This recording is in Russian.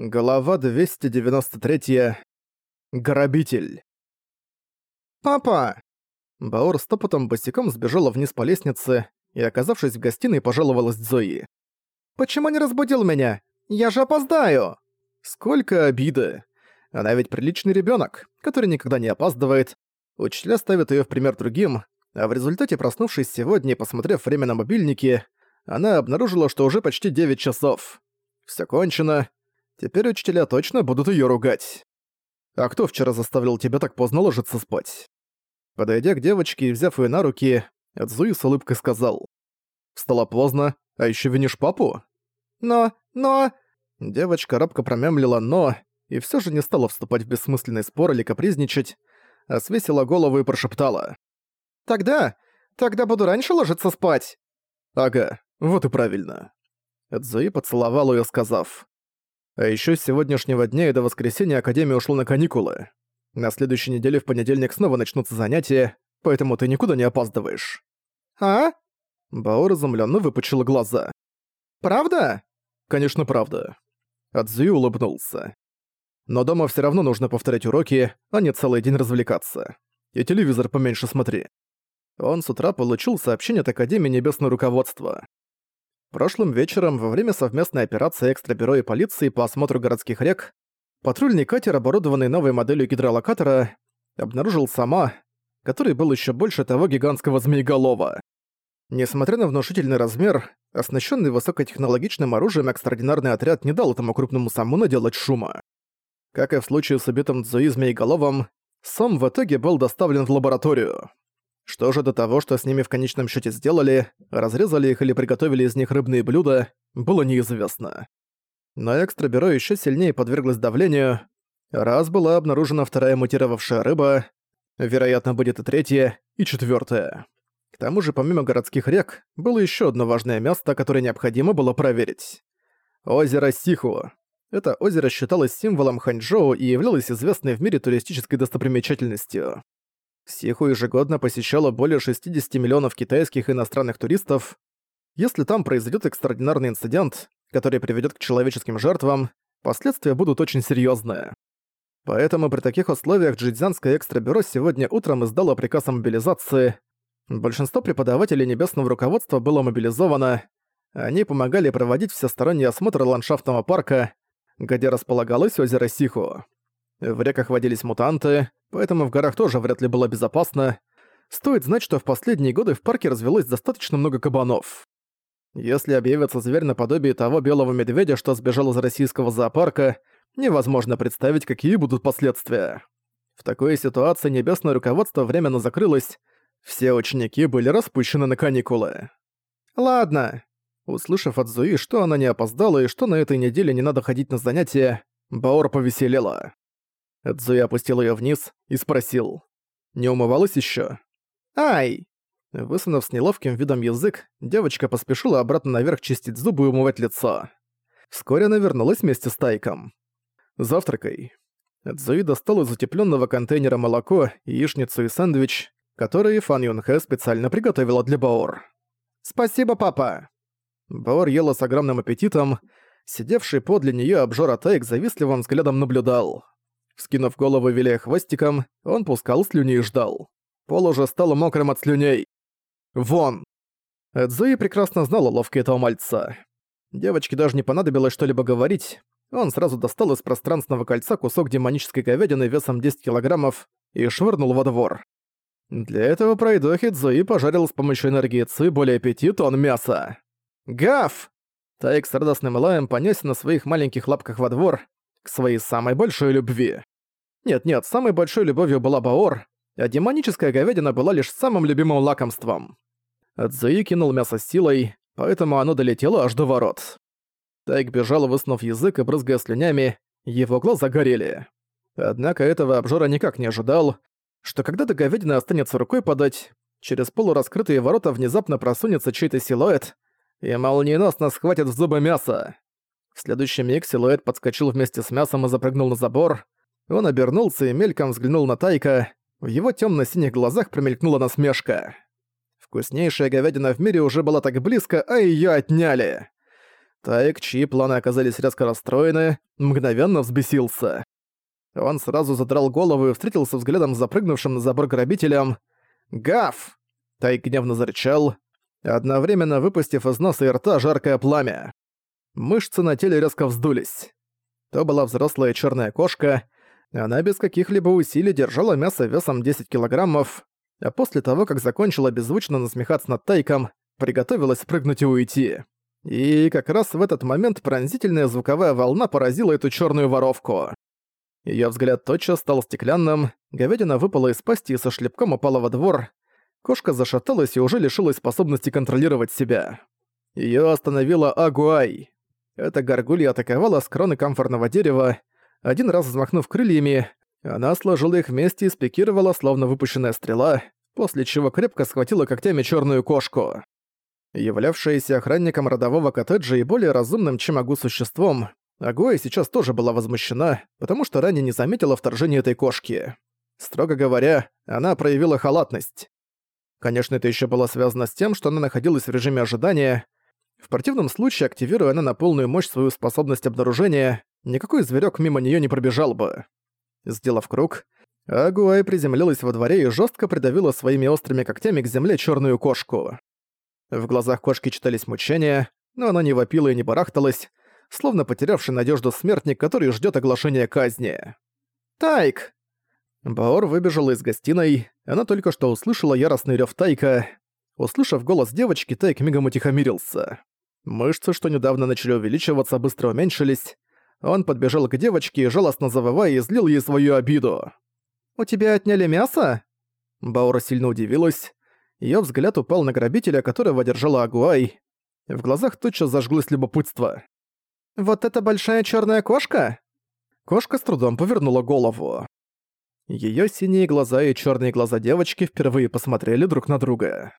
Глава 293. Грабитель. «Папа!» Баор стопотом босиком сбежала вниз по лестнице и, оказавшись в гостиной, пожаловалась Зои. «Почему не разбудил меня? Я же опоздаю!» Сколько обиды! Она ведь приличный ребенок, который никогда не опаздывает. Учителя ставят ее в пример другим, а в результате, проснувшись сегодня и посмотрев время на мобильнике, она обнаружила, что уже почти 9 часов. Все кончено, Теперь учителя точно будут её ругать. А кто вчера заставил тебя так поздно ложиться спать? Подойдя к девочке и взяв её на руки, Эдзуи с улыбкой сказал. «Встала поздно, а ещё винишь папу?» «Но, но...» Девочка рабко промямлила «но» и всё же не стала вступать в бессмысленный спор или капризничать, а свесила голову и прошептала. «Тогда, тогда буду раньше ложиться спать!» «Ага, вот и правильно». Эдзуи поцеловал её, сказав. А ещё с сегодняшнего дня и до воскресенья Академия ушла на каникулы. На следующей неделе в понедельник снова начнутся занятия, поэтому ты никуда не опаздываешь». «А?» Баор изумлённо выпучила глаза. «Правда?» «Конечно, правда». Адзуи улыбнулся. «Но дома всё равно нужно повторять уроки, а не целый день развлекаться. И телевизор поменьше смотри». Он с утра получил сообщение от Академии Небесного Руководства. Прошлым вечером, во время совместной операции экстрабюро и полиции по осмотру городских рек, патрульный катер, оборудованный новой моделью гидролокатора, обнаружил сама, который был еще больше того гигантского змееголова. Несмотря на внушительный размер, оснащенный высокотехнологичным оружием экстраординарный отряд не дал этому крупному саму наделать шума. Как и в случае с убитым Цзуи Змееголовом, Сом в итоге был доставлен в лабораторию. Что же до того, что с ними в конечном счете сделали, разрезали их или приготовили из них рыбные блюда, было неизвестно. Но экстрабюро еще сильнее подверглось давлению. Раз была обнаружена вторая мутировавшая рыба, вероятно, будет и третья, и четвертая. К тому же, помимо городских рек, было еще одно важное место, которое необходимо было проверить. Озеро Сиху. Это озеро считалось символом Ханчжоу и являлось известной в мире туристической достопримечательностью. Сиху ежегодно посещало более 60 миллионов китайских и иностранных туристов. Если там произойдет экстраординарный инцидент, который приведет к человеческим жертвам, последствия будут очень серьезные. Поэтому при таких условиях Джидзянское экстрабюро сегодня утром издало приказ о мобилизации. Большинство преподавателей небесного руководства было мобилизовано. Они помогали проводить всесторонний осмотр ландшафтного парка, где располагалось озеро Сиху. В реках водились мутанты, поэтому в горах тоже вряд ли было безопасно. Стоит знать, что в последние годы в парке развелось достаточно много кабанов. Если объявится зверь наподобие того белого медведя, что сбежал из российского зоопарка, невозможно представить, какие будут последствия. В такой ситуации небесное руководство временно закрылось, все ученики были распущены на каникулы. «Ладно». Услышав от Зуи, что она не опоздала и что на этой неделе не надо ходить на занятия, Баор повеселела. Цзуи опустил её вниз и спросил. «Не умывалась ещё?» «Ай!» Высунув с неловким видом язык, девочка поспешила обратно наверх чистить зубы и умывать лицо. Вскоре она вернулась вместе с Тайком. «Завтракай». Цзуи достал из утеплённого контейнера молоко, яичницу и сэндвич, которые Фан Юнхэ специально приготовила для Баор. «Спасибо, папа!» Баор ела с огромным аппетитом, сидевший подле неё обжора Тайк завистливым взглядом наблюдал. Вскинув голову, виляя хвостиком, он пускал слюни и ждал. Пол уже стал мокрым от слюней. «Вон!» Эдзуи прекрасно знала ловко этого мальца. Девочке даже не понадобилось что-либо говорить. Он сразу достал из пространственного кольца кусок демонической говядины весом 10 килограммов и швырнул во двор. Для этого пройдохи Цзуи пожарил с помощью энергии Ци более пяти тонн мяса. «Гав!» Тайк с радостным лаем понесся на своих маленьких лапках во двор, к своей самой большой любви. Нет-нет, самой большой любовью была Баор, а демоническая говядина была лишь самым любимым лакомством. Цзуи кинул мясо силой, поэтому оно долетело аж до ворот. Тайк бежал, высунув язык и брызгая слюнями, его глаза горели. Однако этого обжора никак не ожидал, что когда-то говядина останется рукой подать, через полураскрытые ворота внезапно просунется чей-то силуэт и молниеносно схватит в зубы мясо. В следующий миг силуэт подскочил вместе с мясом и запрыгнул на забор. Он обернулся и мельком взглянул на Тайка. В его темно-синих глазах промелькнула насмешка. Вкуснейшая говядина в мире уже была так близко, а ее отняли. Тайк, чьи планы оказались резко расстроены, мгновенно взбесился. Он сразу задрал голову и встретился взглядом с запрыгнувшим на забор грабителем. «Гав!» Тайк гневно зарычал, одновременно выпустив из носа и рта жаркое пламя. Мышцы на теле резко вздулись. То была взрослая черная кошка, она без каких-либо усилий держала мясо весом 10 килограммов, а после того, как закончила беззвучно насмехаться над Тайком, приготовилась прыгнуть и уйти. И как раз в этот момент пронзительная звуковая волна поразила эту черную воровку. Ее взгляд тотчас стал стеклянным, говядина выпала из пасти и со шлепком упала во двор. Кошка зашаталась и уже лишилась способности контролировать себя. Ее остановила Агуай. Эта горгулья атаковала с кроны камфорного дерева. Один раз взмахнув крыльями, она сложила их вместе и спикировала, словно выпущенная стрела, после чего крепко схватила когтями черную кошку. Являвшаяся охранником родового коттеджа и более разумным, чем Агу существом, Агуя сейчас тоже была возмущена, потому что ранее не заметила вторжения этой кошки. Строго говоря, она проявила халатность. Конечно, это еще было связано с тем, что она находилась в режиме ожидания. В противном случае, активируя она на полную мощь свою способность обнаружения, никакой зверек мимо нее не пробежал бы. Сделав круг, Агуай приземлилась во дворе и жестко придавила своими острыми когтями к земле черную кошку. В глазах кошки читались мучения, но она не вопила и не барахталась, словно потерявший надежду смертник, который ждет оглашения казни. «Тайк!» Баор выбежала из гостиной, она только что услышала яростный рев Тайка. Услышав голос девочки, Тайк мигом утихомирился. Мышцы, что недавно начали увеличиваться, быстро уменьшились. Он подбежал к девочке и жалостно завывая излил ей свою обиду. «У тебя отняли мясо?» Баура сильно удивилась. Её взгляд упал на грабителя, которого держала Агуай. В глазах тотчас зажглось любопытство. «Вот это большая чёрная кошка?» Кошка с трудом повернула голову. Её синие глаза и чёрные глаза девочки впервые посмотрели друг на друга.